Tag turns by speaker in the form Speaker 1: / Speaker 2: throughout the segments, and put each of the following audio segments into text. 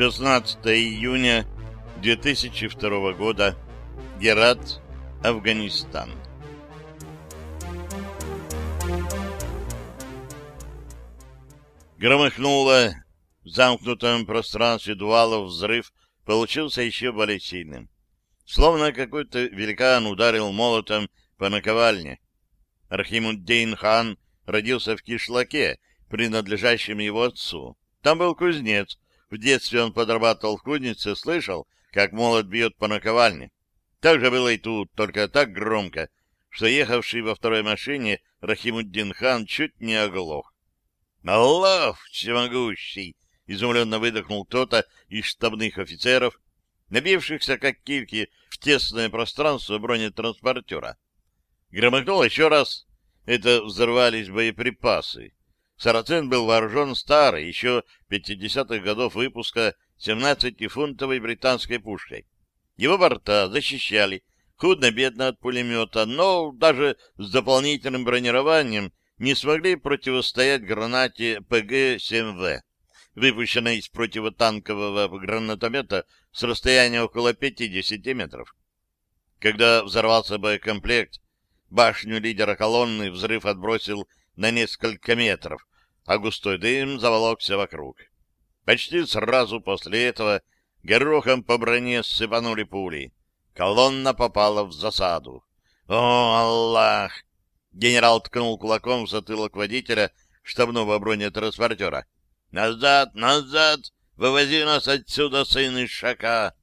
Speaker 1: 16 июня 2002 года. Герат, Афганистан. Громыхнуло. В замкнутом пространстве дуалов взрыв получился еще более сильным. Словно какой-то великан ударил молотом по наковальне. Рахимуддин хан родился в кишлаке, принадлежащем его отцу. Там был кузнец. В детстве он подрабатывал в кузнице, слышал, как молот бьет по наковальне. Так же было и тут, только так громко, что ехавший во второй машине Рахимуддин хан чуть не оглох. «Аллах всемогущий!» — изумленно выдохнул кто-то из штабных офицеров, набившихся как кильки в тесное пространство бронетранспортера. Громыхнул еще раз. Это взорвались боеприпасы. Сарацин был вооружен старой, еще 50-х годов выпуска 17-фунтовой британской пушкой. Его борта защищали худо-бедно от пулемета, но даже с дополнительным бронированием не смогли противостоять гранате ПГ-7В, выпущенной из противотанкового гранатомета с расстояния около 50 метров. Когда взорвался боекомплект, башню лидера колонны взрыв отбросил на несколько метров, а густой дым заволокся вокруг. Почти сразу после этого горохом по броне сыпанули пули. Колонна попала в засаду. О, Аллах! Генерал ткнул кулаком в затылок водителя штабного бронетранспортера. «Назад! Назад! Вывози нас отсюда, сын Ишака!»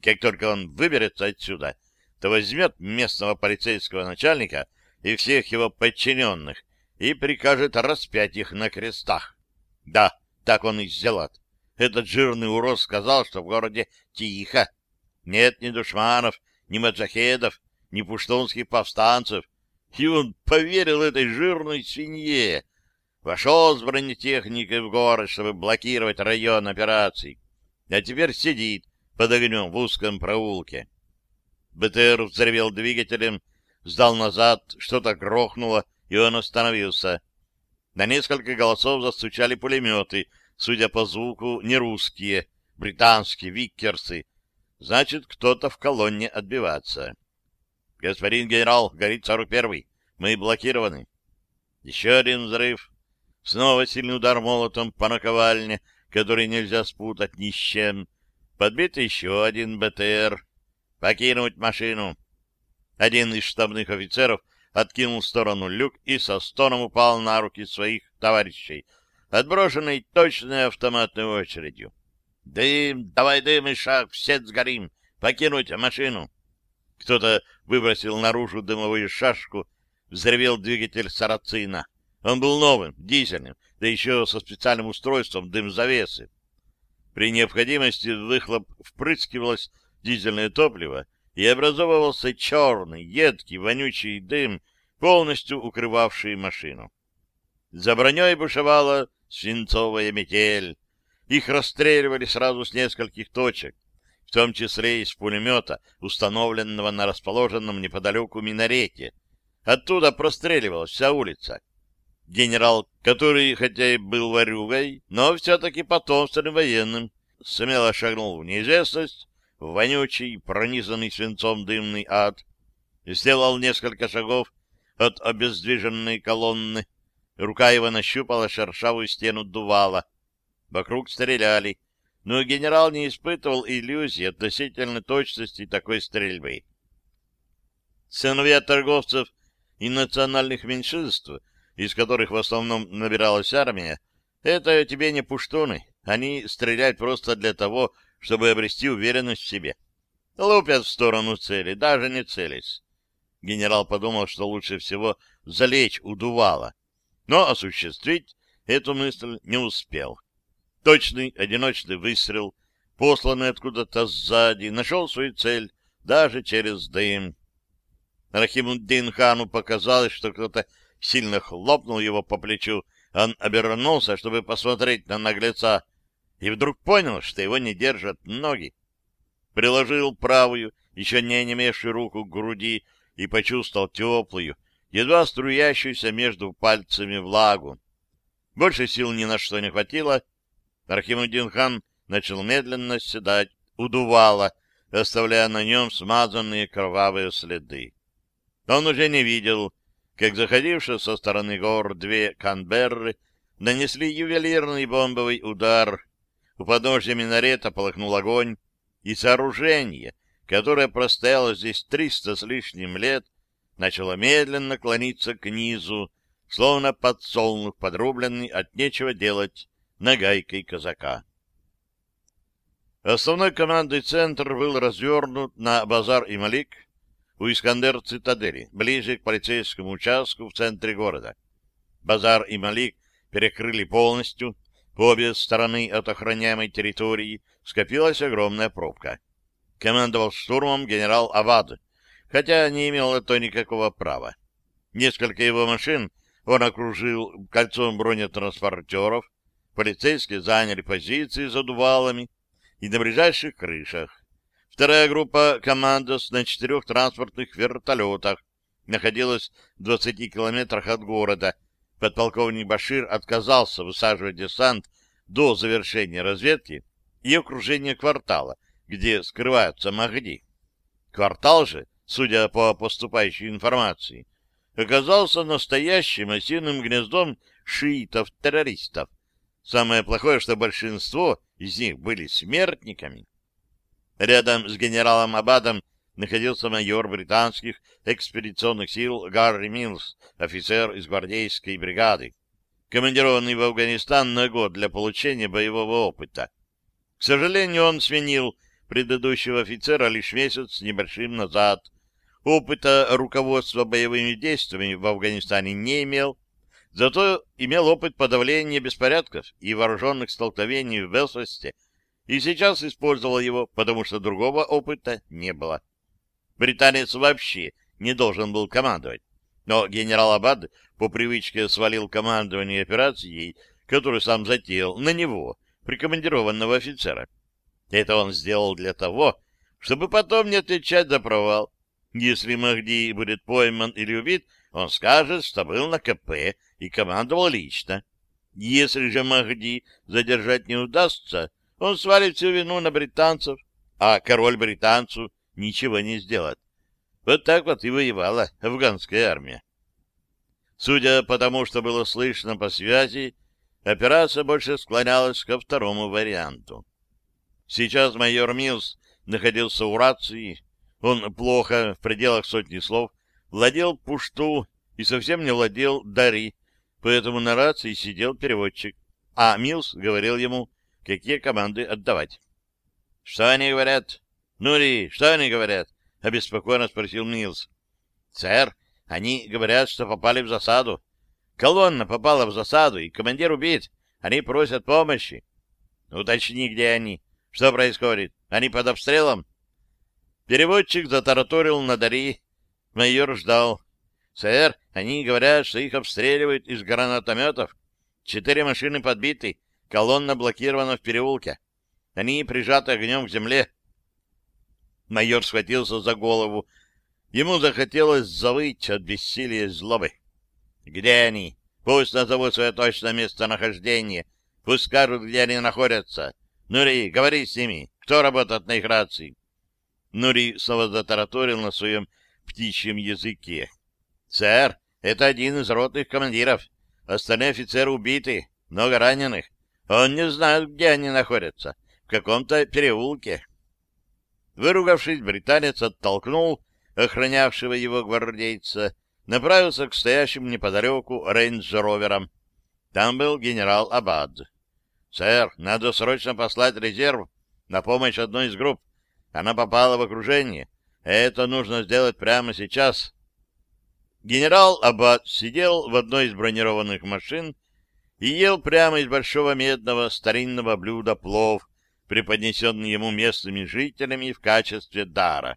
Speaker 1: Как только он выберется отсюда, то возьмет местного полицейского начальника и всех его подчиненных и прикажет распять их на крестах. Да, так он и сделает. Этот жирный урод сказал, что в городе тихо. Нет ни душманов, ни маджахедов, ни пуштунских повстанцев, и он поверил этой жирной свинье. Вошел с бронетехникой в город, чтобы блокировать район операций. А теперь сидит под огнем в узком проулке. БТР взревел двигателем, сдал назад, что-то грохнуло, и он остановился. На несколько голосов застучали пулеметы, судя по звуку, не русские, британские, виккерсы. Значит, кто-то в колонне отбиваться. «Господин генерал, горит 41-й. Мы блокированы». Еще один взрыв. Снова сильный удар молотом по наковальне, который нельзя спутать ни с чем. Подбит еще один БТР. «Покинуть машину». Один из штабных офицеров откинул в сторону люк и со стоном упал на руки своих товарищей, отброшенный точной автоматной очередью. «Дым! Давай дым и шаг! Все сгорим! Покинуть машину!» Кто-то выбросил наружу дымовую шашку, взревел двигатель сарацина. Он был новым, дизельным, да еще со специальным устройством дым-завесы. При необходимости в выхлоп впрыскивалось дизельное топливо, и образовывался черный, едкий, вонючий дым, полностью укрывавший машину. За броней бушевала свинцовая метель. Их расстреливали сразу с нескольких точек в том числе из пулемета, установленного на расположенном неподалеку минарете. Оттуда простреливалась вся улица. Генерал, который хотя и был ворюгой, но все-таки потомственным военным, смело шагнул в неизвестность, вонючий, пронизанный свинцом дымный ад, сделал несколько шагов от обездвиженной колонны. Рука его нащупала шершавую стену дувала. Вокруг стреляли, но генерал не испытывал иллюзий относительно точности такой стрельбы. Сыновья торговцев и национальных меньшинств, из которых в основном набиралась армия, это тебе не пуштуны. Они стреляют просто для того, чтобы обрести уверенность в себе. Лупят в сторону цели, даже не целясь. Генерал подумал, что лучше всего залечь у дувала, но осуществить эту мысль не успел. Точный одиночный выстрел, посланный откуда-то сзади, нашел свою цель даже через дым. Рахимуддин хану показалось, что кто-то сильно хлопнул его по плечу. Он обернулся, чтобы посмотреть на наглеца, и вдруг понял, что его не держат ноги. Приложил правую, еще не онемевшую руку к груди и почувствовал теплую, едва струящуюся между пальцами влагу. Больше сил ни на что не хватило, Архимудин хан начал медленно седать, удувало, оставляя на нем смазанные кровавые следы. Он уже не видел, как заходившие со стороны гор две Канберры нанесли ювелирный бомбовый удар. У подножья минарета полыхнул огонь, и сооружение, которое простояло здесь триста с лишним лет, начало медленно клониться к низу, словно подсолнух, подрубленный от нечего делать нагайкой казака. Основной командный центр был развернут на базар и Малик у Искандер-цитадели, ближе к полицейскому участку в центре города. Базар и Малик перекрыли полностью, по обе стороны от охраняемой территории скопилась огромная пробка. Командовал штурмом генерал Авад, хотя не имел на то никакого права. Несколько его машин он окружил кольцом бронетранспортеров, полицейские заняли позиции за дувалами и на ближайших крышах. Вторая группа командос на четырех транспортных вертолетах находилась в 20 километрах от города. Подполковник Башир отказался высаживать десант до завершения разведки и окружения квартала, где скрываются Махди. Квартал же, судя по поступающей информации, оказался настоящим осиным гнездом шиитов-террористов. Самое плохое, что большинство из них были смертниками. Рядом с генералом Абадом находился майор британских экспедиционных сил Гарри Милс, офицер из гвардейской бригады, командированный в Афганистан на год для получения боевого опыта. К сожалению, он сменил предыдущего офицера лишь месяц небольшим назад, Опыта руководства боевыми действиями в Афганистане не имел, зато имел опыт подавления беспорядков и вооруженных столкновений в Белфасте и сейчас использовал его, потому что другого опыта не было. Британец вообще не должен был командовать, но генерал Абад по привычке свалил командование операцией, которую сам затеял, на него, прикомандированного офицера. Это он сделал для того, чтобы потом не отвечать за провал, если Махди будет пойман или убит, он скажет, что был на КП и командовал лично. Если же Махди задержать не удастся, он свалит всю вину на британцев, а король британцу ничего не сделает. Вот так вот и воевала афганская армия. Судя по тому, что было слышно по связи, операция больше склонялась ко второму варианту. Сейчас майор Милс находился у рации, он плохо, в пределах сотни слов, владел пушту и совсем не владел дари, поэтому на рации сидел переводчик, а Милс говорил ему, какие команды отдавать. — Что они говорят? — Нури, что они говорят? — обеспокоенно спросил Милс. — Сэр, они говорят, что попали в засаду. Колонна попала в засаду, и командир убит. Они просят помощи. — Уточни, где они. Что происходит? Они под обстрелом? — Переводчик затараторил на Дари. Майор ждал. «Сэр, они говорят, что их обстреливают из гранатометов. Четыре машины подбиты, колонна блокирована в переулке. Они прижаты огнем к земле». Майор схватился за голову. Ему захотелось завыть от бессилия злобы. «Где они? Пусть назовут свое точное местонахождение. Пусть скажут, где они находятся. Нури, говори с ними. Кто работает на их рации?» Нури снова затараторил на своем птичьем языке. — Сэр, это один из ротных командиров. Остальные офицеры убиты, много раненых. Он не знает, где они находятся. В каком-то переулке. Выругавшись, британец оттолкнул охранявшего его гвардейца, направился к стоящим неподалеку рейндж-роверам. Там был генерал Абад. — Сэр, надо срочно послать резерв на помощь одной из групп. Она попала в окружение. Это нужно сделать прямо сейчас. Генерал Аббат сидел в одной из бронированных машин и ел прямо из большого медного старинного блюда плов, преподнесенный ему местными жителями в качестве дара.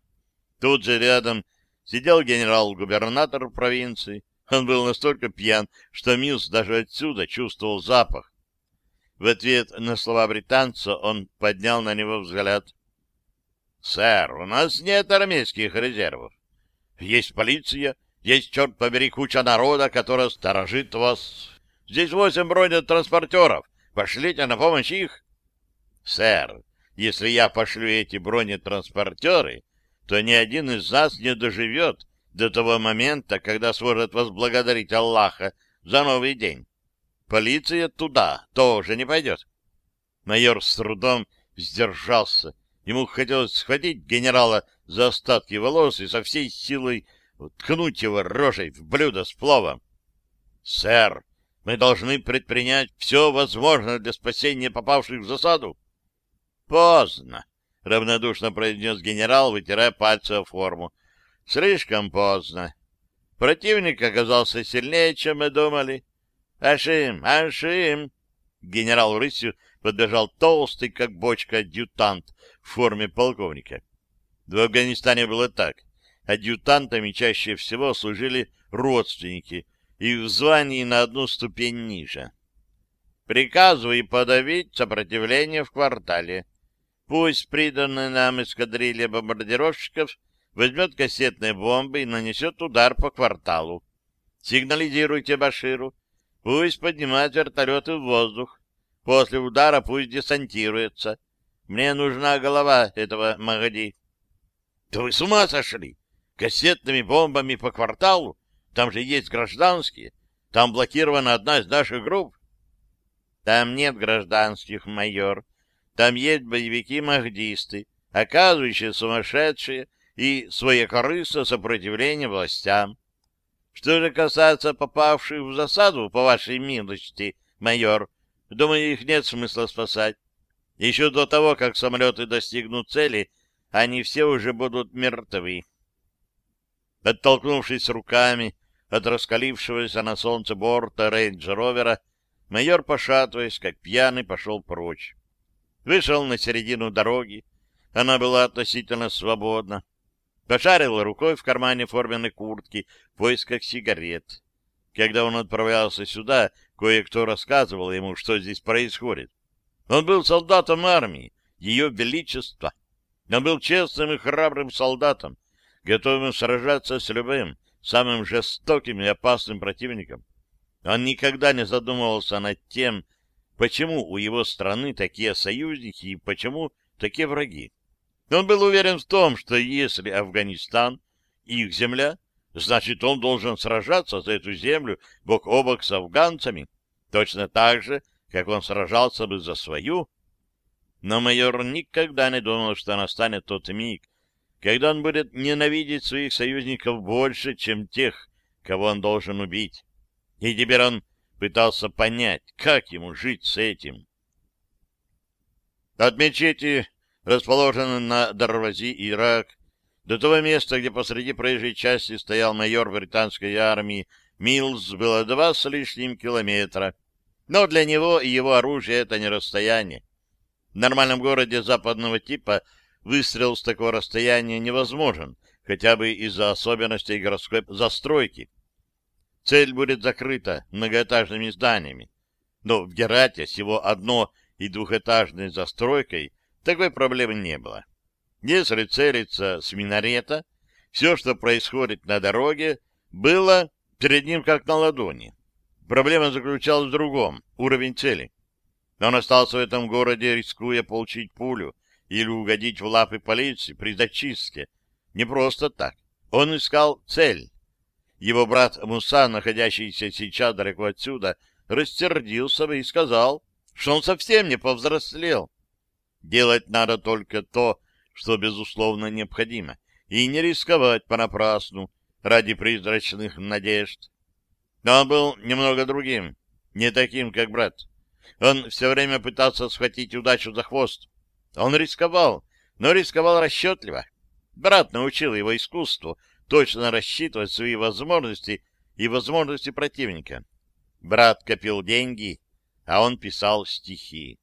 Speaker 1: Тут же рядом сидел генерал-губернатор провинции. Он был настолько пьян, что Милс даже отсюда чувствовал запах. В ответ на слова британца он поднял на него взгляд. Сэр, у нас нет армейских резервов. Есть полиция, есть, черт побери, куча народа, которая сторожит вас. Здесь восемь бронетранспортеров. Пошлите на помощь их. Сэр, если я пошлю эти бронетранспортеры, то ни один из нас не доживет до того момента, когда сможет возблагодарить Аллаха за новый день. Полиция туда тоже не пойдет. Майор с трудом сдержался. Ему хотелось схватить генерала за остатки волос и со всей силой ткнуть его рожей в блюдо с пловом. — Сэр, мы должны предпринять все возможное для спасения попавших в засаду. — Поздно, — равнодушно произнес генерал, вытирая пальцы о форму. — Слишком поздно. Противник оказался сильнее, чем мы думали. — Ашим, Ашим! Генерал рысью подбежал толстый, как бочка, адъютант в форме полковника. В Афганистане было так. Адъютантами чаще всего служили родственники, и в звании на одну ступень ниже. Приказываю подавить сопротивление в квартале. Пусть приданная нам эскадрилья бомбардировщиков возьмет кассетные бомбы и нанесет удар по кварталу. Сигнализируйте Баширу. Пусть поднимает вертолеты в воздух. После удара пусть десантируется. Мне нужна голова этого Магади. — Да вы с ума сошли! Кассетными бомбами по кварталу? Там же есть гражданские. Там блокирована одна из наших групп. Там нет гражданских, майор. Там есть боевики-махдисты, оказывающие сумасшедшие и своекорыстное сопротивление властям. Что же касается попавших в засаду, по вашей милости, майор, думаю, их нет смысла спасать. Еще до того, как самолеты достигнут цели, они все уже будут мертвы. Оттолкнувшись руками от раскалившегося на солнце борта рейндж-ровера, майор, пошатываясь, как пьяный, пошел прочь. Вышел на середину дороги, она была относительно свободна. Пошарил рукой в кармане форменной куртки в поисках сигарет. Когда он отправлялся сюда, кое-кто рассказывал ему, что здесь происходит. Он был солдатом армии, ее величества. Он был честным и храбрым солдатом, готовым сражаться с любым, самым жестоким и опасным противником. Он никогда не задумывался над тем, почему у его страны такие союзники и почему такие враги. Он был уверен в том, что если Афганистан их земля, значит, он должен сражаться за эту землю бок о бок с афганцами, точно так же, как он сражался бы за свою. Но майор никогда не думал, что настанет тот миг, когда он будет ненавидеть своих союзников больше, чем тех, кого он должен убить. И теперь он пытался понять, как ему жить с этим. От мечети, расположенной на Дарвази, Ирак, до того места, где посреди проезжей части стоял майор британской армии, Милс было два с лишним километра. Но для него и его оружия это не расстояние. В нормальном городе западного типа выстрел с такого расстояния невозможен, хотя бы из-за особенностей городской застройки. Цель будет закрыта многоэтажными зданиями. Но в Герате всего одно- и двухэтажной застройкой такой проблемы не было. Если целиться с минарета, все, что происходит на дороге, было перед ним как на ладони. Проблема заключалась в другом — уровень цели. Он остался в этом городе, рискуя получить пулю или угодить в лапы полиции при зачистке. Не просто так. Он искал цель. Его брат Муса, находящийся сейчас далеко отсюда, растердился бы и сказал, что он совсем не повзрослел. Делать надо только то, что, безусловно, необходимо, и не рисковать понапрасну ради призрачных надежд. Но он был немного другим, не таким, как брат. Он все время пытался схватить удачу за хвост. Он рисковал, но рисковал расчетливо. Брат научил его искусству точно рассчитывать свои возможности и возможности противника. Брат копил деньги, а он писал стихи.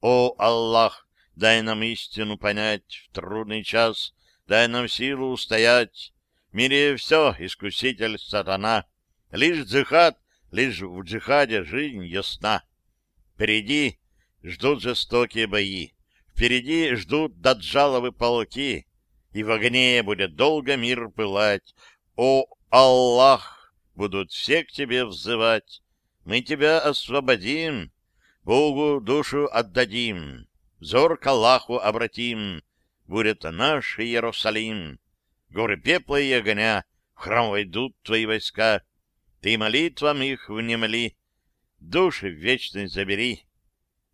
Speaker 1: «О, Аллах, дай нам истину понять в трудный час, дай нам силу устоять. В мире все, искуситель сатана. Лишь джихад, лишь в джихаде жизнь ясна. Впереди ждут жестокие бои, впереди ждут даджаловы полки, и в огне будет долго мир пылать. О, Аллах! Будут все к тебе взывать. Мы тебя освободим, Богу душу отдадим. взор к Аллаху обратим, будет наш Иерусалим. Горы пепла и огня, в храм войдут твои войска, ты молитвам их внемли, души в вечность забери.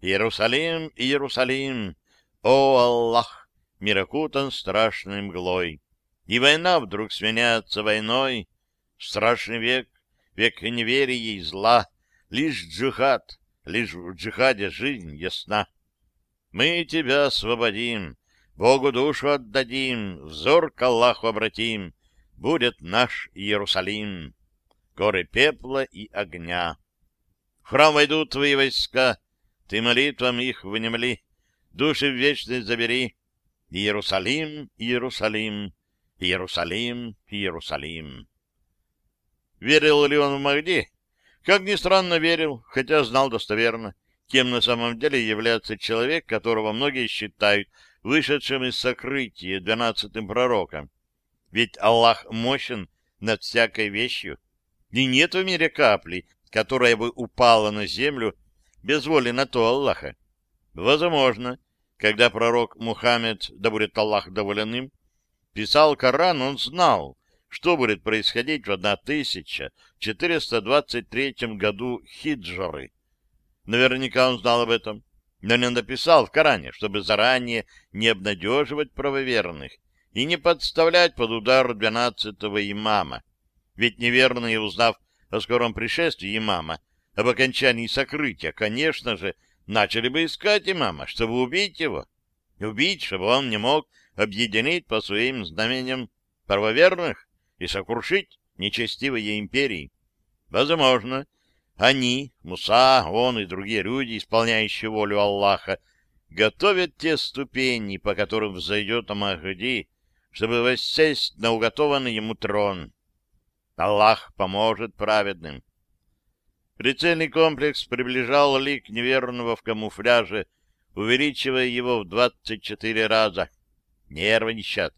Speaker 1: Иерусалим, Иерусалим, о Аллах, мир окутан страшной мглой. И война вдруг сменяется войной, страшный век, век неверия и зла, лишь джихад, лишь в джихаде жизнь ясна. Мы тебя освободим, Богу душу отдадим, взор к Аллаху обратим, будет наш Иерусалим, горы пепла и огня. В храм войдут твои войска, ты молитвам их внемли, души в вечность забери. Иерусалим, Иерусалим, Иерусалим, Иерусалим. Верил ли он в Махди? Как ни странно, верил, хотя знал достоверно, кем на самом деле является человек, которого многие считают вышедшим из сокрытия двенадцатым пророком. Ведь Аллах мощен над всякой вещью, и нет в мире капли, которая бы упала на землю без воли на то Аллаха. Возможно, когда пророк Мухаммед, да будет Аллах доволен им, писал Коран, он знал, что будет происходить в 1423 году хиджры. Наверняка он знал об этом, но не написал в Коране, чтобы заранее не обнадеживать правоверных и не подставлять под удар двенадцатого имама. Ведь неверные, узнав о скором пришествии имама, об окончании сокрытия, конечно же, начали бы искать имама, чтобы убить его. Убить, чтобы он не мог объединить по своим знамениям правоверных и сокрушить нечестивые империи. Возможно, они, Муса, он и другие люди, исполняющие волю Аллаха, готовят те ступени, по которым взойдет Махди, чтобы воссесть на уготованный ему трон. Аллах поможет праведным. Прицельный комплекс приближал лик неверного в камуфляже, увеличивая его в двадцать четыре раза. Нервничат.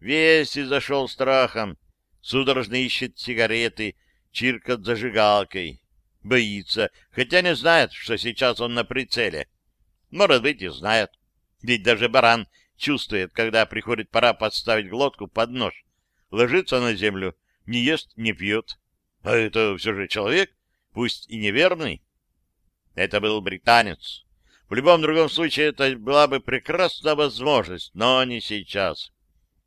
Speaker 1: Весь и зашел страхом, судорожно ищет сигареты, чиркает зажигалкой. Боится, хотя не знает, что сейчас он на прицеле. Может быть, и знает. Ведь даже баран чувствует, когда приходит пора подставить глотку под нож. Ложится на землю, не ест, не пьет. А это все же человек, пусть и неверный. Это был британец. В любом другом случае это была бы прекрасная возможность, но не сейчас.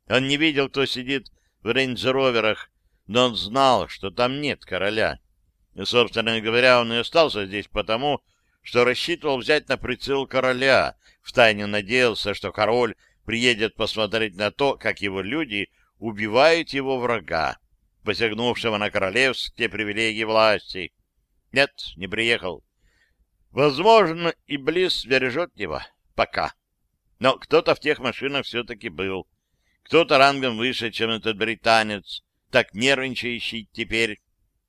Speaker 1: Он не видел, кто сидит в рейндж-роверах, но он знал, что там нет короля. И, собственно говоря, он и остался здесь потому, что рассчитывал взять на прицел короля, втайне надеялся, что король приедет посмотреть на то, как его люди убивают его врага, посягнувшего на королевские привилегии власти. Нет, не приехал. Возможно, и Близ бережет его. Пока. Но кто-то в тех машинах все-таки был. Кто-то рангом выше, чем этот британец, так нервничающий теперь.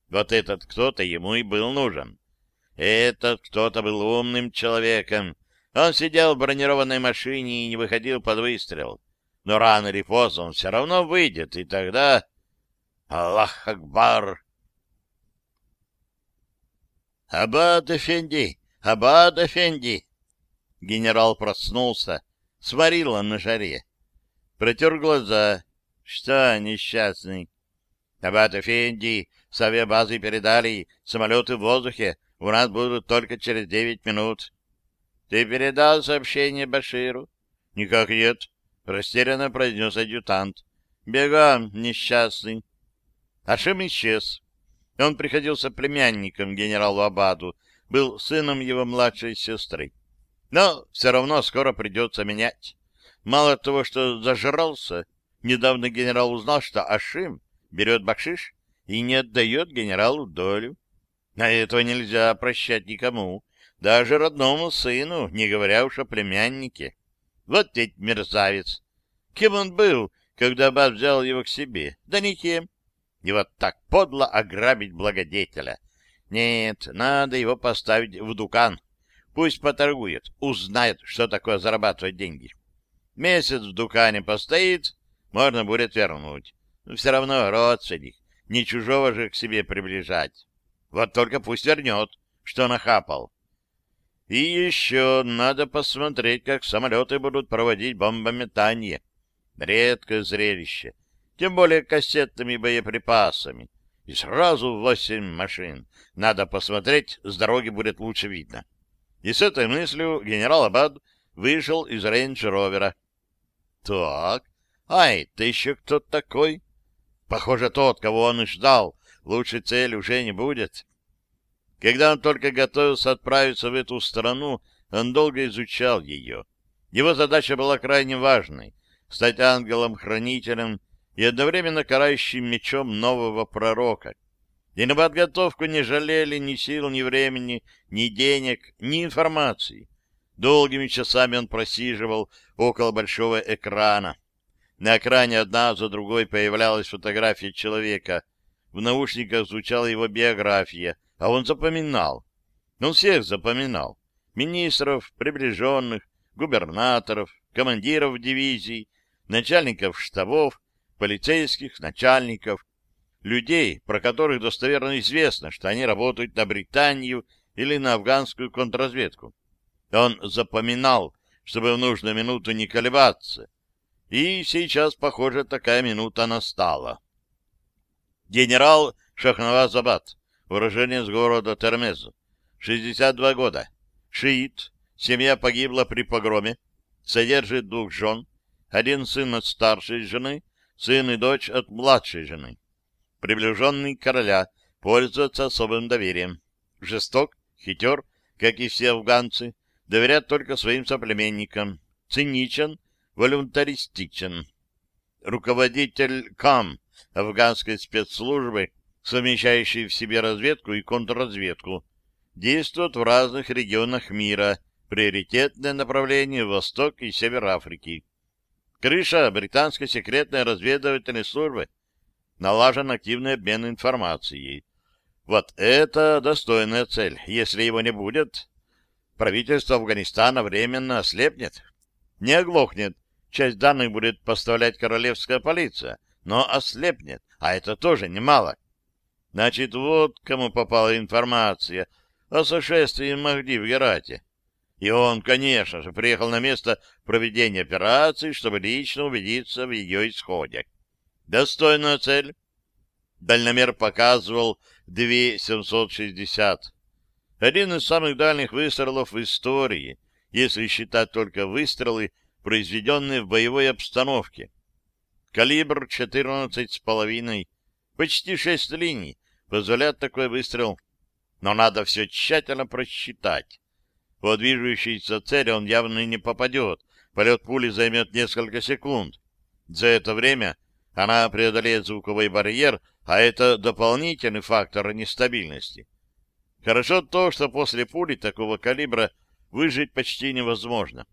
Speaker 1: Вот этот кто-то ему и был нужен. Этот кто-то был умным человеком. Он сидел в бронированной машине и не выходил под выстрел. Но рано или поздно он все равно выйдет, и тогда... Аллах Акбар! Абад Эфенди! Абад Эфенди! Генерал проснулся, сварил на жаре. Протер глаза. Что, несчастный? Абад Эфенди, с авиабазы передали, самолеты в воздухе у нас будут только через девять минут. Ты передал сообщение Баширу? Никак нет, растерянно произнес адъютант. Бегом, несчастный. Ашим исчез. Он приходился племянником генералу Абаду, был сыном его младшей сестры. Но все равно скоро придется менять. Мало того, что зажрался, недавно генерал узнал, что Ашим берет бакшиш и не отдает генералу долю. А этого нельзя прощать никому, даже родному сыну, не говоря уж о племяннике. Вот ведь мерзавец! Кем он был, когда Аббат взял его к себе? Да никем. И вот так подло ограбить благодетеля. Нет, надо его поставить в дукан. Пусть поторгует, узнает, что такое зарабатывать деньги. Месяц в дукане постоит, можно будет вернуть. Все равно родственник, не чужого же к себе приближать. Вот только пусть вернет, что нахапал. И еще надо посмотреть, как самолеты будут проводить бомбометание. Редкое зрелище, тем более кассетными боеприпасами. И сразу восемь машин. Надо посмотреть, с дороги будет лучше видно. И с этой мыслью генерал Абад вышел из рейндж-ровера. Так, ай, ты еще кто такой? Похоже, тот, кого он и ждал. Лучшей цели уже не будет. Когда он только готовился отправиться в эту страну, он долго изучал ее. Его задача была крайне важной — стать ангелом-хранителем и одновременно карающим мечом нового пророка. И на подготовку не жалели ни сил, ни времени, ни денег, ни информации. Долгими часами он просиживал около большого экрана. На экране одна за другой появлялась фотография человека. В наушниках звучала его биография — а он запоминал. Он всех запоминал. Министров, приближенных, губернаторов, командиров дивизий, начальников штабов, полицейских, начальников, людей, про которых достоверно известно, что они работают на Британию или на афганскую контрразведку. Он запоминал, чтобы в нужную минуту не колебаться. И сейчас, похоже, такая минута настала. Генерал Шахнаваз-Абад уроженец города Термез, 62 года, шиит, семья погибла при погроме, содержит двух жен, один сын от старшей жены, сын и дочь от младшей жены. Приближенный короля пользуется особым доверием. Жесток, хитер, как и все афганцы, доверят только своим соплеменникам. Циничен, волюнтаристичен. Руководитель КАМ, афганской спецслужбы, совмещающий в себе разведку и контрразведку, действуют в разных регионах мира, приоритетное направление — Восток и Север Африки. Крыша британской секретной разведывательной службы. Налажен активный обмен информацией. Вот это достойная цель. Если его не будет, правительство Афганистана временно ослепнет. Не оглохнет. Часть данных будет поставлять королевская полиция, но ослепнет, а это тоже немало. Значит, вот кому попала информация о сошествии Махди в Герате. И он, конечно же, приехал на место проведения операции, чтобы лично убедиться в ее исходе. Достойная цель. Дальномер показывал 2760. Один из самых дальних выстрелов в истории, если считать только выстрелы, произведенные в боевой обстановке. Калибр 14,5, почти 6 линий, позволяет такой выстрел. Но надо все тщательно просчитать. По движущейся цели он явно не попадет. Полет пули займет несколько секунд. За это время она преодолеет звуковой барьер, а это дополнительный фактор нестабильности. Хорошо то, что после пули такого калибра выжить почти невозможно.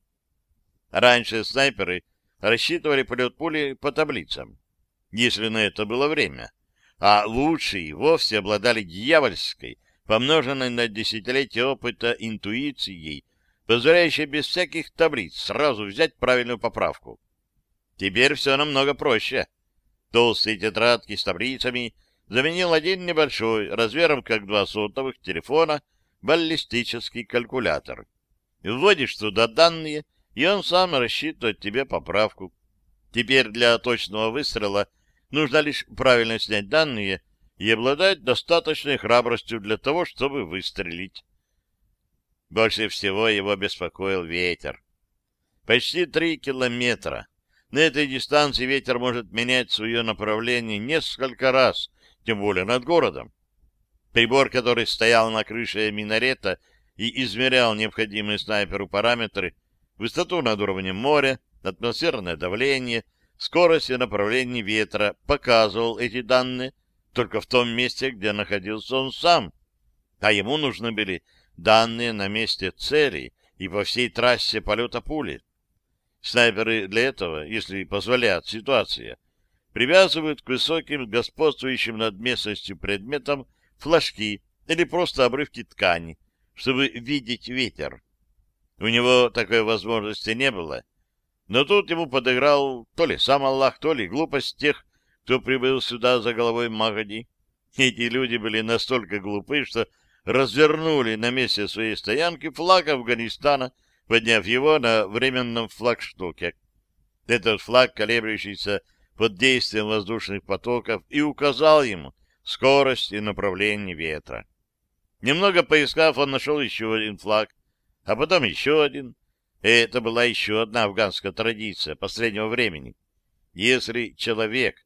Speaker 1: Раньше снайперы рассчитывали полет пули по таблицам, если на это было время а лучшие вовсе обладали дьявольской, помноженной на десятилетия опыта интуицией, позволяющей без всяких таблиц сразу взять правильную поправку. Теперь все намного проще. Толстые тетрадки с таблицами заменил один небольшой, размером как два сотовых телефона, баллистический калькулятор. Вводишь туда данные, и он сам рассчитывает тебе поправку. Теперь для точного выстрела — Нужно лишь правильно снять данные и обладать достаточной храбростью для того, чтобы выстрелить. Больше всего его беспокоил ветер. Почти три километра. На этой дистанции ветер может менять свое направление несколько раз, тем более над городом. Прибор, который стоял на крыше минарета и измерял необходимые снайперу параметры, высоту над уровнем моря, атмосферное давление, скорость и направление ветра показывал эти данные только в том месте, где находился он сам, а ему нужны были данные на месте цели и по всей трассе полета пули. Снайперы для этого, если позволяет ситуация, привязывают к высоким господствующим над местностью предметам флажки или просто обрывки ткани, чтобы видеть ветер. У него такой возможности не было, но тут ему подыграл то ли сам Аллах, то ли глупость тех, кто прибыл сюда за головой Магади. Эти люди были настолько глупы, что развернули на месте своей стоянки флаг Афганистана, подняв его на временном флагштоке. Этот флаг, колеблющийся под действием воздушных потоков, и указал ему скорость и направление ветра. Немного поискав, он нашел еще один флаг, а потом еще один. И это была еще одна афганская традиция последнего времени. Если человек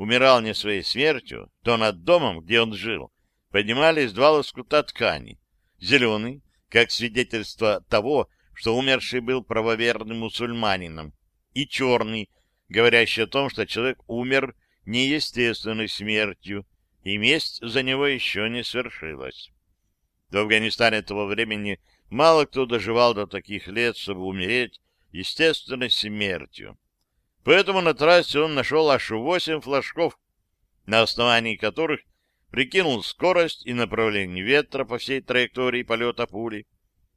Speaker 1: умирал не своей смертью, то над домом, где он жил, поднимались два лоскута ткани. Зеленый, как свидетельство того, что умерший был правоверным мусульманином, и черный, говорящий о том, что человек умер неестественной смертью, и месть за него еще не свершилась. В Афганистане того времени мало кто доживал до таких лет, чтобы умереть естественной смертью. Поэтому на трассе он нашел аж восемь флажков, на основании которых прикинул скорость и направление ветра по всей траектории полета пули.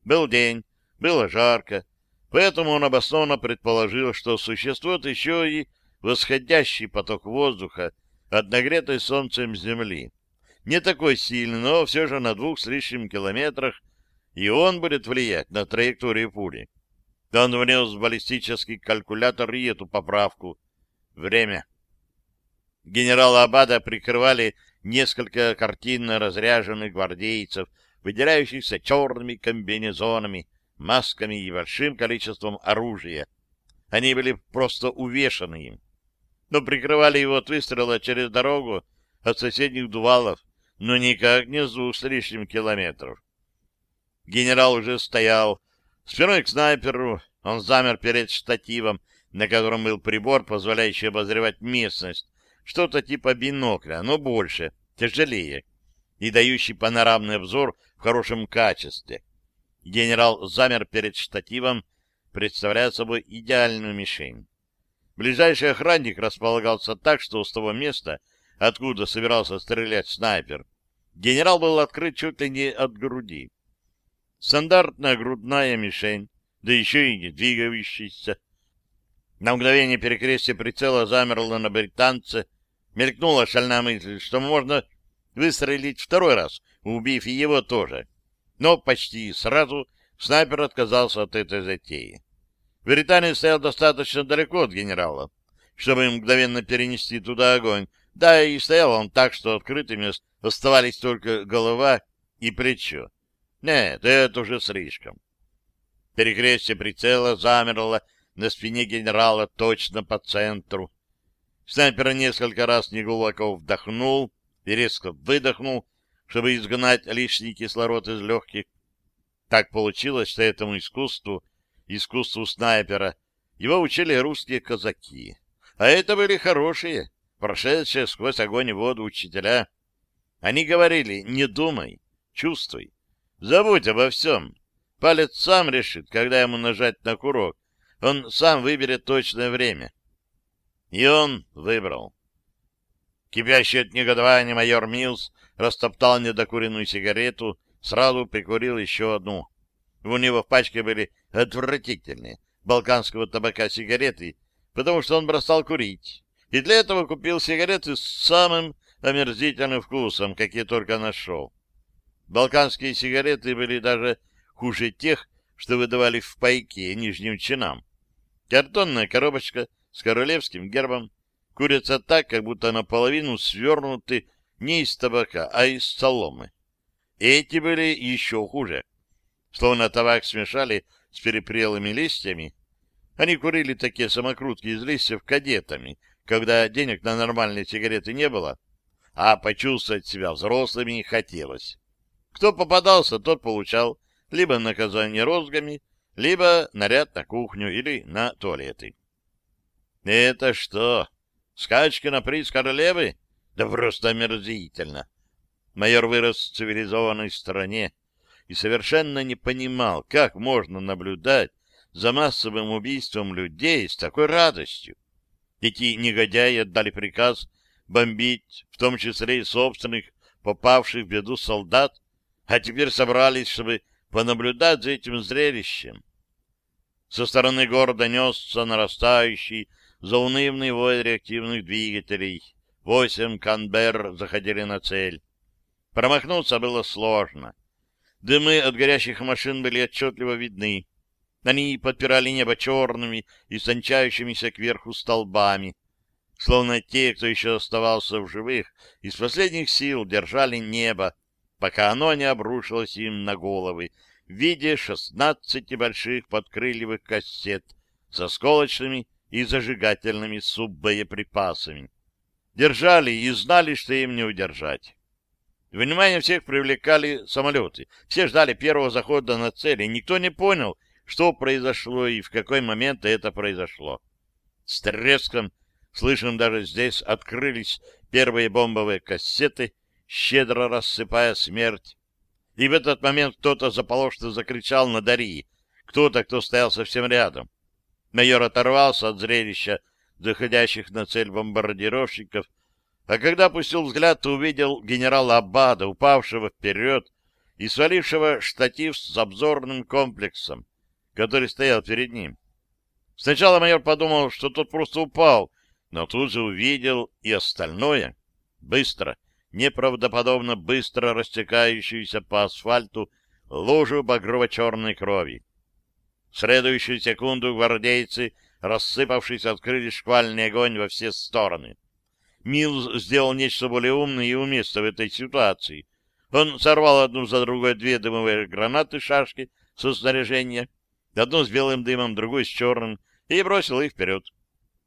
Speaker 1: Был день, было жарко, поэтому он обоснованно предположил, что существует еще и восходящий поток воздуха от нагретой солнцем земли. Не такой сильный, но все же на двух с лишним километрах, и он будет влиять на траекторию пули. Он внес баллистический калькулятор и эту поправку. Время. Генерала Абада прикрывали несколько картинно разряженных гвардейцев, выделяющихся черными комбинезонами, масками и большим количеством оружия. Они были просто увешаны им. Но прикрывали его от выстрела через дорогу от соседних дувалов, но никак не с двух с лишним километров. Генерал уже стоял, спиной к снайперу, он замер перед штативом, на котором был прибор, позволяющий обозревать местность, что-то типа бинокля, но больше, тяжелее, и дающий панорамный обзор в хорошем качестве. Генерал замер перед штативом, представляя собой идеальную мишень. Ближайший охранник располагался так, что с того места, откуда собирался стрелять снайпер, генерал был открыт чуть ли не от груди. Стандартная грудная мишень, да еще и не двигающийся. На мгновение перекрестие прицела замерло на британце, мелькнула шальная мысль, что можно выстрелить второй раз, убив и его тоже. Но почти сразу снайпер отказался от этой затеи. Британец стоял достаточно далеко от генерала, чтобы мгновенно перенести туда огонь, да и стоял он так, что открытыми оставались только голова и плечо. Нет, это уже слишком. Перекрестие прицела замерло на спине генерала точно по центру. Снайпер несколько раз неглубоко вдохнул и резко выдохнул, чтобы изгнать лишний кислород из легких. Так получилось, что этому искусству, искусству снайпера, его учили русские казаки. А это были хорошие, прошедшие сквозь огонь и воду учителя. Они говорили «не думай, чувствуй, забудь обо всем, Палец сам решит, когда ему нажать на курок. Он сам выберет точное время. И он выбрал. Кипящий от негодования майор Милс растоптал недокуренную сигарету, сразу прикурил еще одну. У него в пачке были отвратительные балканского табака сигареты, потому что он бросал курить. И для этого купил сигареты с самым омерзительным вкусом, какие только нашел. Балканские сигареты были даже хуже тех, что выдавали в пайке нижним чинам. Картонная коробочка с королевским гербом курится так, как будто наполовину свернуты не из табака, а из соломы. Эти были еще хуже. Словно табак смешали с перепрелыми листьями. Они курили такие самокрутки из листьев кадетами, когда денег на нормальные сигареты не было, а почувствовать себя взрослыми хотелось. Кто попадался, тот получал либо наказание розгами, либо наряд на кухню или на туалеты. Это что, скачка на приз королевы? Да просто омерзительно. Майор вырос в цивилизованной стране и совершенно не понимал, как можно наблюдать за массовым убийством людей с такой радостью. Эти негодяи отдали приказ бомбить, в том числе и собственных, попавших в беду солдат, а теперь собрались, чтобы понаблюдать за этим зрелищем. Со стороны города несся нарастающий, заунывный вой реактивных двигателей. Восемь «Канбер» заходили на цель. Промахнуться было сложно. Дымы от горящих машин были отчетливо видны. Они подпирали небо черными и сончающимися кверху столбами. Словно те, кто еще оставался в живых, из последних сил держали небо, пока оно не обрушилось им на головы в виде шестнадцати больших подкрыльевых кассет с осколочными и зажигательными суббоеприпасами. Держали и знали, что им не удержать. Внимание всех привлекали самолеты. Все ждали первого захода на цель, и никто не понял, что произошло и в какой момент это произошло. С треском, слышим даже здесь, открылись первые бомбовые кассеты, щедро рассыпая смерть. И в этот момент кто-то заполошно закричал на Дарьи, кто-то, кто стоял совсем рядом. Майор оторвался от зрелища заходящих на цель бомбардировщиков, а когда опустил взгляд, то увидел генерала Аббада, упавшего вперед и свалившего штатив с обзорным комплексом, который стоял перед ним. Сначала майор подумал, что тот просто упал, но тут же увидел и остальное. Быстро, неправдоподобно быстро растекающуюся по асфальту лужу багрово-черной крови. В следующую секунду гвардейцы, рассыпавшись, открыли шквальный огонь во все стороны. Милл сделал нечто более умное и уместное в этой ситуации. Он сорвал одну за другой две дымовые гранаты шашки со снаряжения, одну с белым дымом, другую с черным, и бросил их вперед.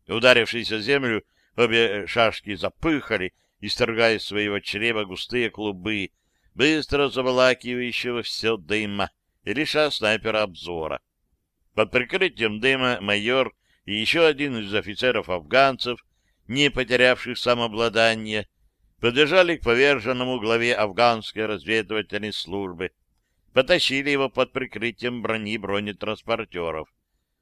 Speaker 1: Ударившись о землю, обе шашки запыхали, исторгая из своего чрева густые клубы, быстро заволакивающего все дыма и лиша снайпера обзора. Под прикрытием дыма майор и еще один из офицеров-афганцев не потерявших самообладание, подбежали к поверженному главе афганской разведывательной службы, потащили его под прикрытием брони бронетранспортеров.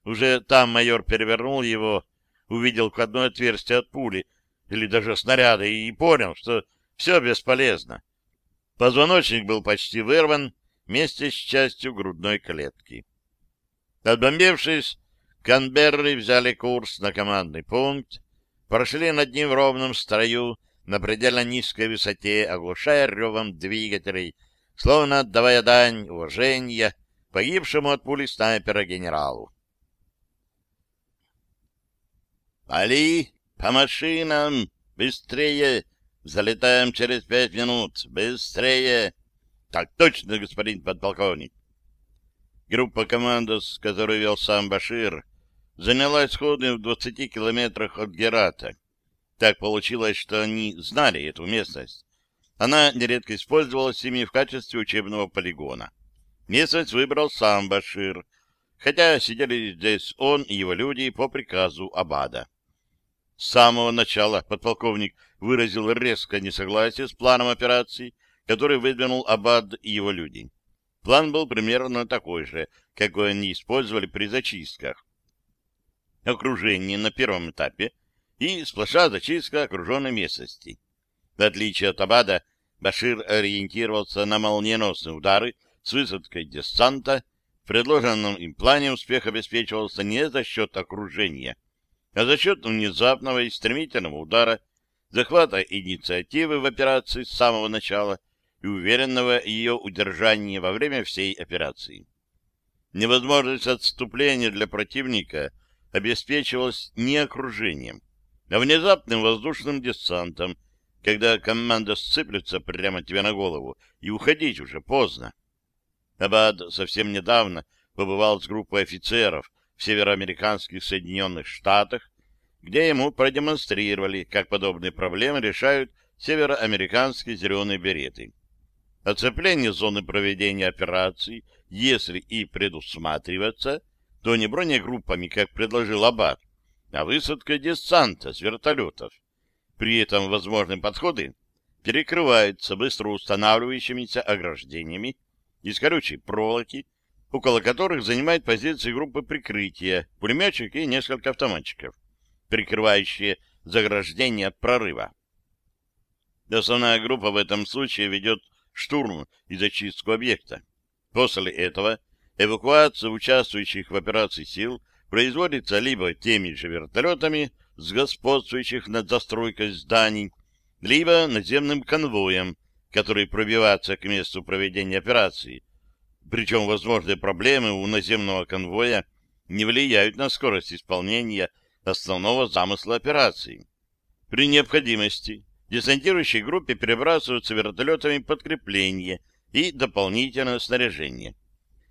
Speaker 1: Уже там майор перевернул его, увидел входное отверстие от пули или даже снаряда и понял, что все бесполезно. Позвоночник был почти вырван вместе с частью грудной клетки. Отбомбившись, Канберры взяли курс на командный пункт, прошли над ним в ровном строю на предельно низкой высоте, оглушая ревом двигателей, словно отдавая дань уважения погибшему от пули снайпера генералу. «Али, по машинам! Быстрее! Залетаем через пять минут! Быстрее!» «Так точно, господин подполковник!» Группа командос, которую вел сам Башир, заняла исходную в 20 километрах от Герата. Так получилось, что они знали эту местность. Она нередко использовалась ими в качестве учебного полигона. Местность выбрал сам Башир, хотя сидели здесь он и его люди по приказу Абада. С самого начала подполковник выразил резкое несогласие с планом операции, который выдвинул Абад и его люди. План был примерно такой же, какой они использовали при зачистках окружение на первом этапе и сплошная зачистка окруженной местности. В отличие от Абада, Башир ориентировался на молниеносные удары с высадкой десанта. В предложенном им плане успех обеспечивался не за счет окружения, а за счет внезапного и стремительного удара, захвата инициативы в операции с самого начала и уверенного ее удержания во время всей операции. Невозможность отступления для противника — обеспечивалось не окружением, а внезапным воздушным десантом, когда команда сцеплется прямо тебе на голову, и уходить уже поздно. Абад совсем недавно побывал с группой офицеров в североамериканских Соединенных Штатах, где ему продемонстрировали, как подобные проблемы решают североамериканские зеленые береты. Оцепление зоны проведения операций, если и предусматриваться, то не бронегруппами, как предложил Аббат, а высадка десанта с вертолетов. При этом возможные подходы перекрываются быстро устанавливающимися ограждениями из колючей проволоки, около которых занимает позиции группы прикрытия, пулеметчик и несколько автоматчиков, прикрывающие заграждение от прорыва. Основная группа в этом случае ведет штурм и зачистку объекта. После этого эвакуация участвующих в операции сил производится либо теми же вертолетами с господствующих над застройкой зданий, либо наземным конвоем, который пробивается к месту проведения операции, Причем возможные проблемы у наземного конвоя не влияют на скорость исполнения основного замысла операции. При необходимости десантирующей группе перебрасываются вертолетами подкрепление и дополнительное снаряжение.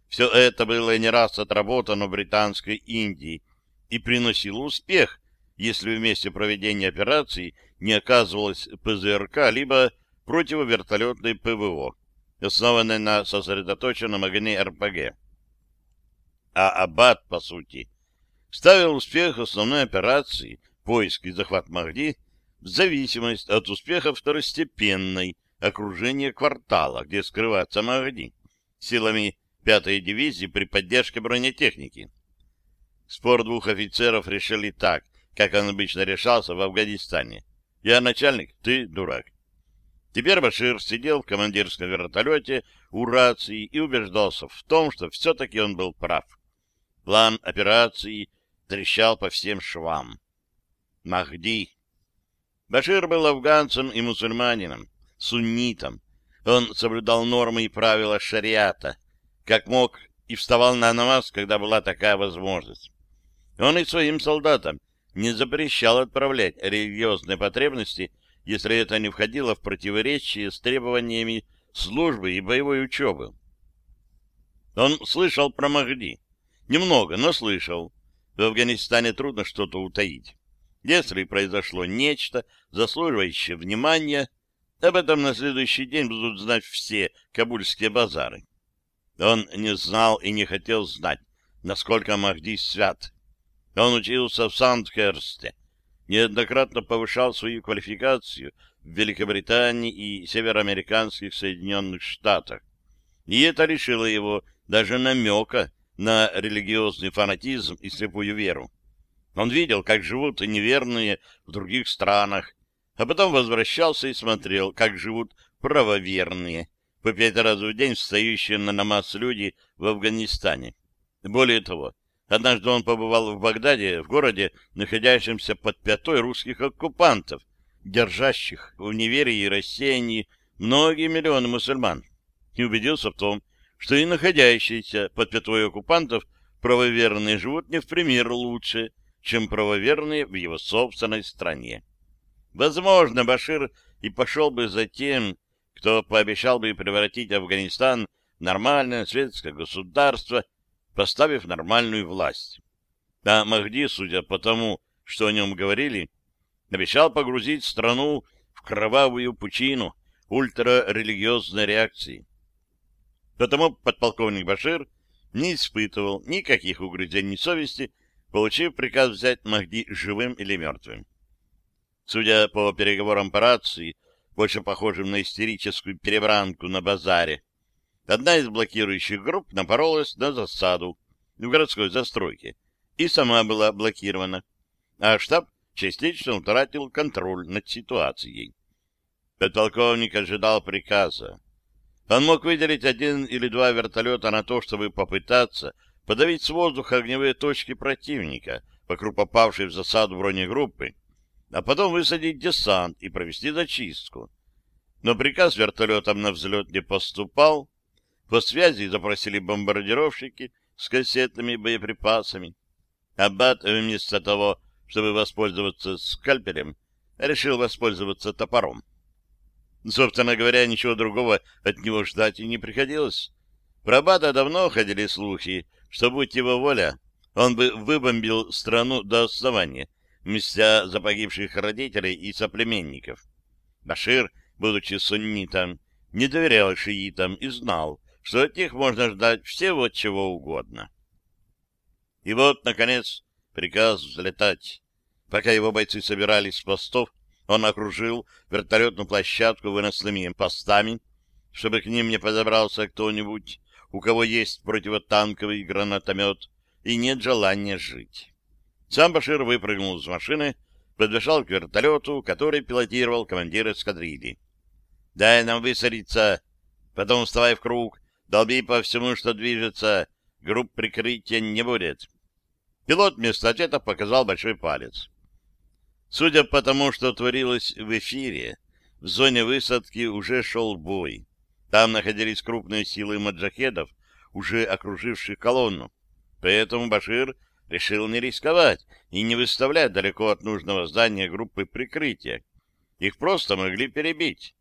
Speaker 1: Все это было не раз отработано в Британской Индии и приносило успех, если в месте проведения операции не оказывалось ПЗРК либо противовертолетной ПВО, основанной на сосредоточенном огне РПГ. А Аббат, по сути, ставил успех основной операции поиск и захват Махди в зависимость от успеха второстепенной окружения квартала, где скрывается Махди, силами 5-й дивизии при поддержке бронетехники. Спор двух офицеров решили так, как он обычно решался в Афганистане. Я начальник, ты дурак. Теперь Башир сидел в командирском вертолете у рации и убеждался в том, что все-таки он был прав. План операции трещал по всем швам. Махди. Башир был афганцем и мусульманином, суннитом. Он соблюдал нормы и правила шариата, как мог, и вставал на намаз, когда была такая возможность. Он и своим солдатам не запрещал отправлять религиозные потребности, если это не входило в противоречие с требованиями службы и боевой учебы. Он слышал про Махди. Немного, но слышал. В Афганистане трудно что-то утаить. Если произошло нечто, заслуживающее внимания, об этом на следующий день будут знать все кабульские базары. Он не знал и не хотел знать, насколько Махди свят. Он учился в Сандхерсте, неоднократно повышал свою квалификацию в Великобритании и североамериканских Соединенных Штатах. И это лишило его даже намека на религиозный фанатизм и слепую веру. Он видел, как живут неверные в других странах, а потом возвращался и смотрел, как живут правоверные, по пять раз в день встающие на намаз люди в Афганистане. Более того, однажды он побывал в Багдаде, в городе, находящемся под пятой русских оккупантов, держащих в неверии и рассеянии многие миллионы мусульман, и убедился в том, что и находящиеся под пятой оккупантов правоверные живут не в пример лучше, чем правоверные в его собственной стране. Возможно, Башир и пошел бы за тем, кто пообещал бы превратить Афганистан в нормальное светское государство, поставив нормальную власть. А Махди, судя по тому, что о нем говорили, обещал погрузить страну в кровавую пучину ультрарелигиозной реакции. Потому подполковник Башир не испытывал никаких угрызений совести получив приказ взять Махди живым или мертвым. Судя по переговорам по рации, больше похожим на истерическую перебранку на базаре, одна из блокирующих групп напоролась на засаду в городской застройке и сама была блокирована, а штаб частично утратил контроль над ситуацией. Подполковник ожидал приказа. Он мог выделить один или два вертолета на то, чтобы попытаться подавить с воздуха огневые точки противника, вокруг попавшей в засаду бронегруппы, а потом высадить десант и провести зачистку. Но приказ вертолетам на взлет не поступал, по связи запросили бомбардировщики с кассетными боеприпасами. Аббат вместо того, чтобы воспользоваться скальпелем, решил воспользоваться топором. Собственно говоря, ничего другого от него ждать и не приходилось. Про Аббата давно ходили слухи, что, будь его воля, он бы выбомбил страну до основания, мстя за погибших родителей и соплеменников. Башир, будучи суннитом, не доверял шиитам и знал, что от них можно ждать всего чего угодно. И вот, наконец, приказ взлетать. Пока его бойцы собирались с постов, он окружил вертолетную площадку выносными постами, чтобы к ним не подобрался кто-нибудь, у кого есть противотанковый гранатомет и нет желания жить. Сам Башир выпрыгнул из машины, подбежал к вертолету, который пилотировал командир эскадрильи. «Дай нам высадиться, потом вставай в круг, долби по всему, что движется, групп прикрытия не будет». Пилот вместо ответа показал большой палец. Судя по тому, что творилось в эфире, в зоне высадки уже шел бой. Там находились крупные силы маджахедов, уже окруживших колонну. Поэтому Башир решил не рисковать и не выставлять далеко от нужного здания группы прикрытия. Их просто могли перебить.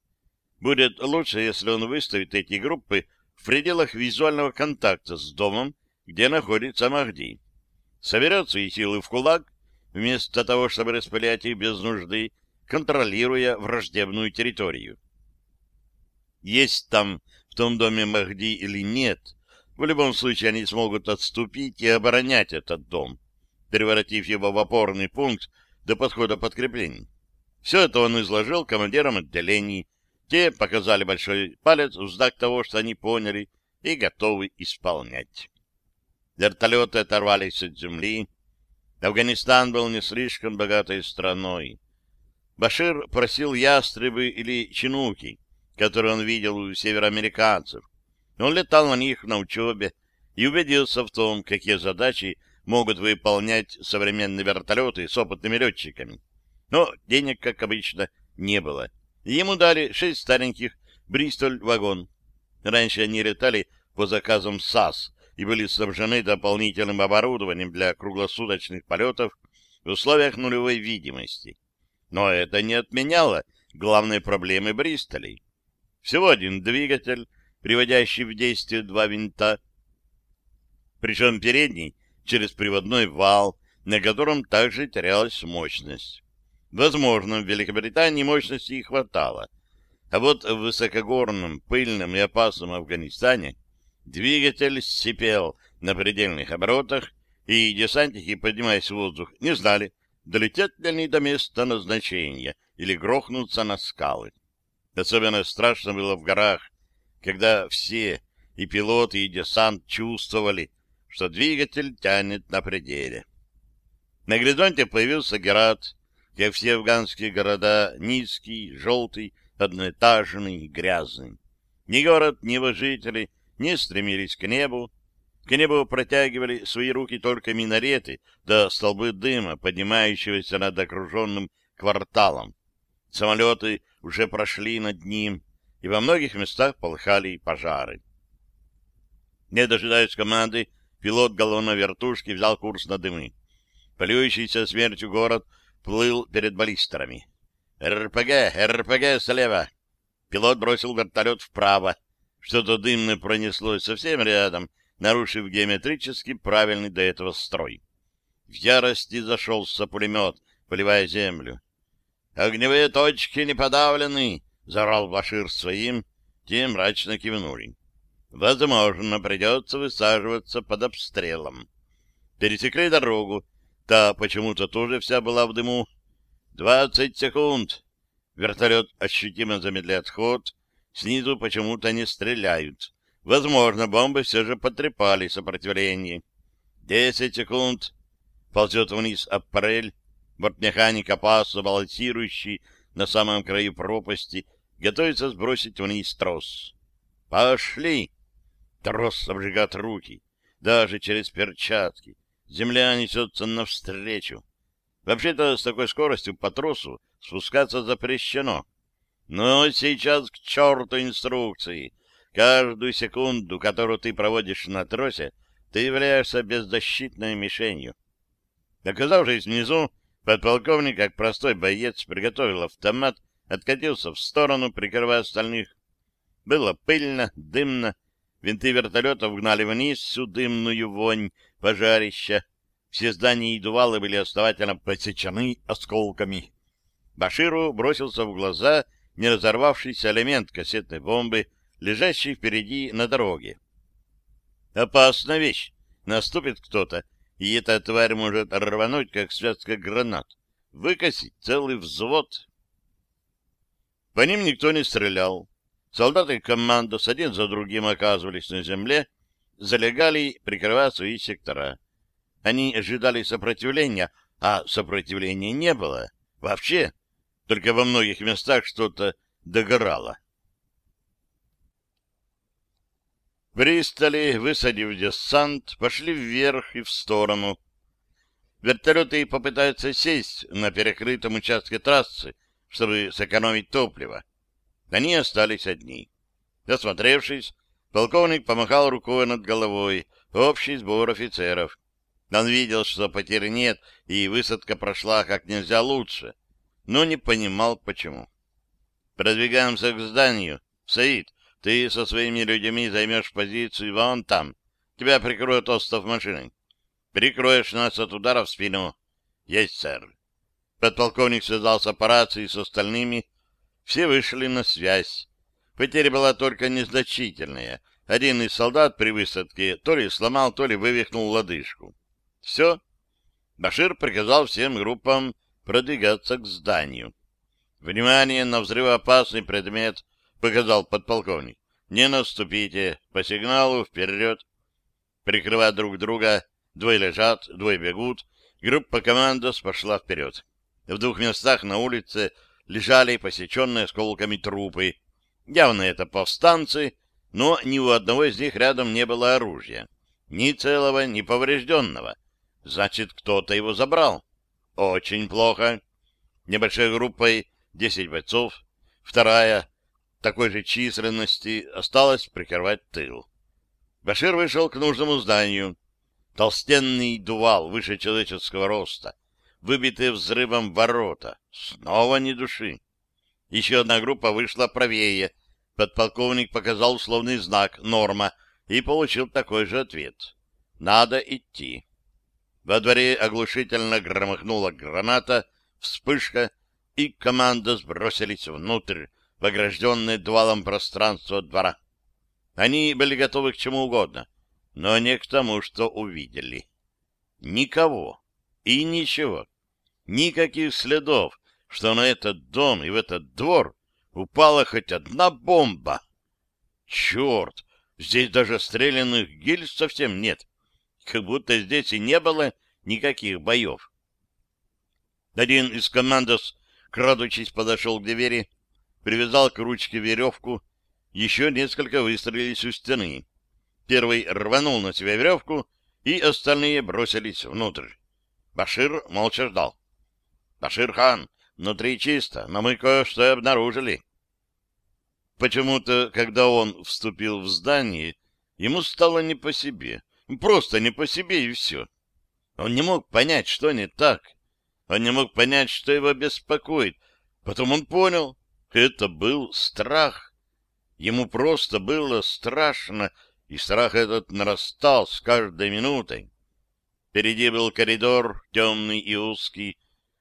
Speaker 1: Будет лучше, если он выставит эти группы в пределах визуального контакта с домом, где находится Махди. Соберет свои силы в кулак, вместо того, чтобы распылять их без нужды, контролируя враждебную территорию. Есть там в том доме Махди или нет, в любом случае они смогут отступить и оборонять этот дом, превратив его в опорный пункт до подхода подкреплений. Все это он изложил командирам отделений, те показали большой палец в знак того, что они поняли и готовы исполнять. Вертолеты оторвались от земли. Афганистан был не слишком богатой страной. Башир просил ястребы или чинуки, которые он видел у североамериканцев. Он летал на них на учебе и убедился в том, какие задачи могут выполнять современные вертолеты с опытными летчиками. Но денег, как обычно, не было. Ему дали шесть стареньких «Бристоль-вагон». Раньше они летали по заказам САС и были снабжены дополнительным оборудованием для круглосуточных полетов в условиях нулевой видимости. Но это не отменяло главной проблемы Бристолей. Всего один двигатель, приводящий в действие два винта, причем передний через приводной вал, на котором также терялась мощность. Возможно, в Великобритании мощности и хватало. А вот в высокогорном, пыльном и опасном Афганистане двигатель сипел на предельных оборотах, и десантники, поднимаясь в воздух, не знали, долетят ли они до места назначения или грохнутся на скалы. Особенно страшно было в горах, когда все, и пилоты, и десант, чувствовали, что двигатель тянет на пределе. На горизонте появился Герат, как все афганские города, низкий, желтый, одноэтажный, грязный. Ни город, ни его жители не стремились к небу. К небу протягивали свои руки только минареты да столбы дыма, поднимающегося над окруженным кварталом. Самолеты уже прошли над ним, и во многих местах полыхали пожары. Не дожидаясь команды, пилот галлона вертушки взял курс на дымы. Плюющийся смертью город — плыл перед баллистерами. «РПГ! РПГ слева!» Пилот бросил вертолет вправо. Что-то дымное пронеслось совсем рядом, нарушив геометрически правильный до этого строй. В ярости зашелся пулемет, поливая землю. «Огневые точки не подавлены!» — заорал Башир своим, те мрачно кивнули. «Возможно, придется высаживаться под обстрелом». Пересекли дорогу, Та почему-то тоже вся была в дыму. Двадцать секунд. Вертолет ощутимо замедляет ход. Снизу почему-то не стреляют. Возможно, бомбы все же потрепали сопротивление. Десять секунд. Ползет вниз аппарель. Бортмеханик опасно балансирующий на самом краю пропасти, готовится сбросить вниз трос. Пошли! Трос обжигает руки, даже через перчатки. Земля несется навстречу. Вообще-то с такой скоростью по тросу спускаться запрещено. Но сейчас к черту инструкции. Каждую секунду, которую ты проводишь на тросе, ты являешься беззащитной мишенью. Оказавшись внизу, подполковник, как простой боец, приготовил автомат, откатился в сторону, прикрывая остальных. Было пыльно, дымно, винты вертолета вгнали вниз всю дымную вонь, пожарища. Все здания и дувалы были основательно посечены осколками. Баширу бросился в глаза не разорвавшийся элемент кассетной бомбы, лежащий впереди на дороге. Опасная вещь. Наступит кто-то, и эта тварь может рвануть, как связка гранат, выкосить целый взвод. По ним никто не стрелял. Солдаты командос один за другим оказывались на земле, залегали, прикрывая свои сектора. Они ожидали сопротивления, а сопротивления не было. Вообще, только во многих местах что-то догорало. Бристоли, высадив десант, пошли вверх и в сторону. Вертолеты попытаются сесть на перекрытом участке трассы, чтобы сэкономить топливо. Они остались одни. Осмотревшись, Полковник помахал рукой над головой. Общий сбор офицеров. Он видел, что потерь нет, и высадка прошла как нельзя лучше, но не понимал, почему. Продвигаемся к зданию. Саид, ты со своими людьми займешь позицию вон там. Тебя прикроет остов машины. Прикроешь нас от удара в спину. Есть, сэр. Подполковник связался по рации с остальными. Все вышли на связь. Потеря была только незначительная. Один из солдат при высадке то ли сломал, то ли вывихнул лодыжку. Все. Башир приказал всем группам продвигаться к зданию. «Внимание на взрывоопасный предмет!» — показал подполковник. «Не наступите! По сигналу вперед!» Прикрывая друг друга, двое лежат, двое бегут. Группа командос пошла вперед. В двух местах на улице лежали посеченные осколками трупы. Явно это повстанцы, но ни у одного из них рядом не было оружия. Ни целого, ни поврежденного. Значит, кто-то его забрал. Очень плохо. Небольшой группой десять бойцов, вторая такой же численности осталась прикрывать тыл. Башир вышел к нужному зданию. Толстенный дувал выше человеческого роста, выбитые взрывом ворота. Снова ни души. Еще одна группа вышла правее. Подполковник показал условный знак «Норма» и получил такой же ответ. «Надо идти». Во дворе оглушительно громыхнула граната, вспышка — и команда сбросились внутрь, в огражденное дуалом пространство двора. Они были готовы к чему угодно, но не к тому, что увидели. Никого и ничего. Никаких следов, что на этот дом и в этот двор упала хоть одна бомба. Черт! Здесь даже стрелянных гильз совсем нет. Как будто здесь и не было никаких боев. Один из командос крадучись, подошел к двери, привязал к ручке веревку, еще несколько выстрелились у стены. Первый рванул на себя веревку, и остальные бросились внутрь. Башир молча ждал. «Башир хан, внутри чисто, но мы кое-что обнаружили». Почему-то, когда он вступил в здание, ему стало не по себе. Просто не по себе, и все. Он не мог понять, что не так. Он не мог понять, что его беспокоит. Потом он понял, это был страх. Ему просто было страшно, и страх этот нарастал с каждой минутой. Впереди был коридор, темный и узкий.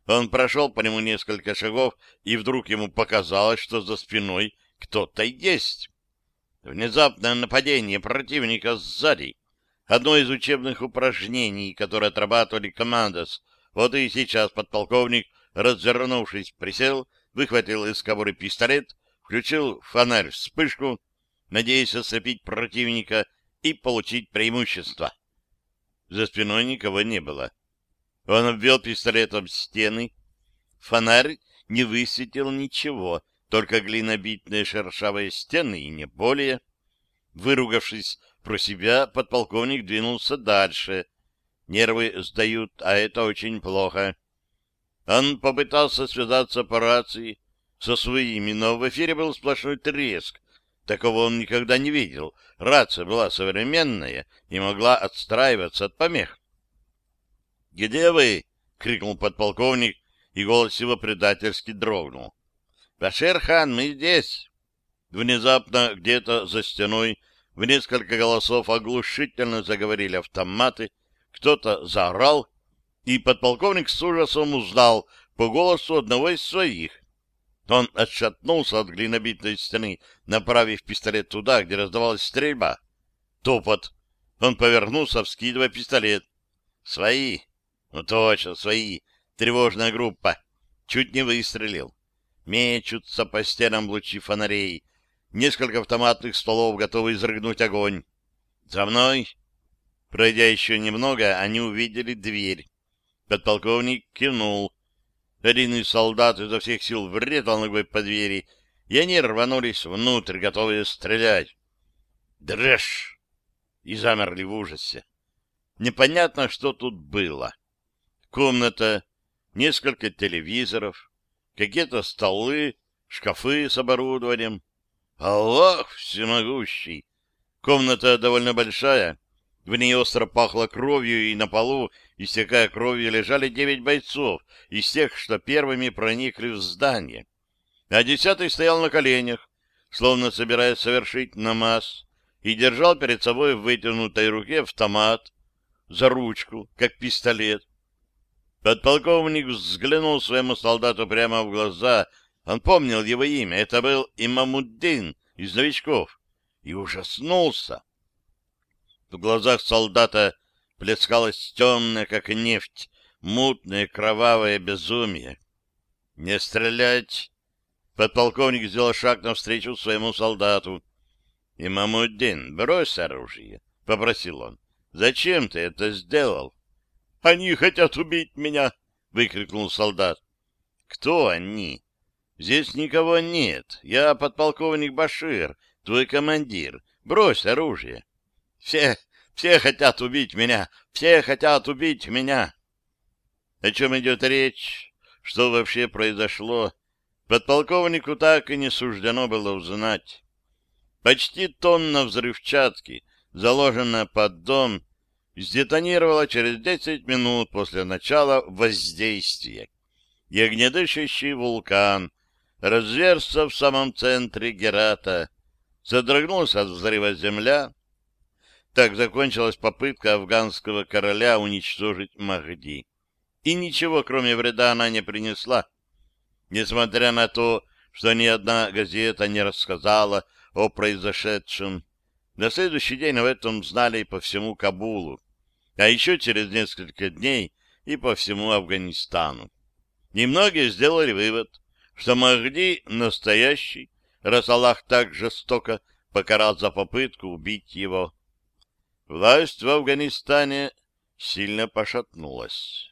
Speaker 1: Он прошел по нему несколько шагов, и вдруг ему показалось, что за спиной кто-то есть. Внезапное нападение противника сзади. Одно из учебных упражнений, которые отрабатывали командос, вот и сейчас подполковник, развернувшись, присел, выхватил из кобуры пистолет, включил фонарь вспышку, надеясь ослепить противника и получить преимущество. За спиной никого не было. Он обвел пистолетом стены. Фонарь не высветил ничего, только глинобитные шершавые стены и не более. Выругавшись про себя, подполковник двинулся дальше — Нервы сдают, а это очень плохо. Он попытался связаться по рации со своими, но в эфире был сплошной треск. Такого он никогда не видел. Рация была современная и могла отстраиваться от помех. «Где вы?» — крикнул подполковник, и голос его предательски дрогнул. «Башир-хан, мы здесь!» Внезапно где-то за стеной в несколько голосов оглушительно заговорили автоматы, кто-то заорал, и подполковник с ужасом узнал по голосу одного из своих. Он отшатнулся от глинобитной стены, направив пистолет туда, где раздавалась стрельба. Топот. Он повернулся, вскидывая пистолет. «Свои!» «Ну точно, свои!» Тревожная группа. Чуть не выстрелил. Мечутся по стенам лучи фонарей. Несколько автоматных стволов готовы изрыгнуть огонь. «За мной!» Пройдя еще немного, они увидели дверь. Подполковник кивнул. Один из солдат изо всех сил врезал ногой по двери, и они рванулись внутрь, готовые стрелять. Дрожь! И замерли в ужасе. Непонятно, что тут было. Комната, несколько телевизоров, какие-то столы, шкафы с оборудованием. Аллах всемогущий! Комната довольно большая, в ней остро пахло кровью, и на полу, истекая кровью, лежали девять бойцов из тех, что первыми проникли в здание. А десятый стоял на коленях, словно собираясь совершить намаз, и держал перед собой в вытянутой руке автомат за ручку, как пистолет. Подполковник взглянул своему солдату прямо в глаза. Он помнил его имя. Это был Имамуддин из новичков. И ужаснулся. В глазах солдата плескалось темное, как нефть, мутное кровавое безумие. «Не стрелять!» Подполковник сделал шаг навстречу своему солдату. «Имамуддин, брось оружие!» — попросил он. «Зачем ты это сделал?» «Они хотят убить меня!» — выкрикнул солдат. «Кто они?» «Здесь никого нет. Я подполковник Башир, твой командир. Брось оружие!» Все, все хотят убить меня, все хотят убить меня. О чем идет речь? Что вообще произошло? Подполковнику так и не суждено было узнать. Почти тонна взрывчатки, заложенная под дом, сдетонировала через десять минут после начала воздействия. И огнедышащий вулкан разверзся в самом центре Герата, содрогнулся от взрыва земля, так закончилась попытка афганского короля уничтожить Махди. И ничего, кроме вреда, она не принесла. Несмотря на то, что ни одна газета не рассказала о произошедшем, на следующий день об этом знали по всему Кабулу, а еще через несколько дней и по всему Афганистану. Немногие сделали вывод, что Махди настоящий, раз Аллах так жестоко покарал за попытку убить его. Власть в Афганистане сильно пошатнулась.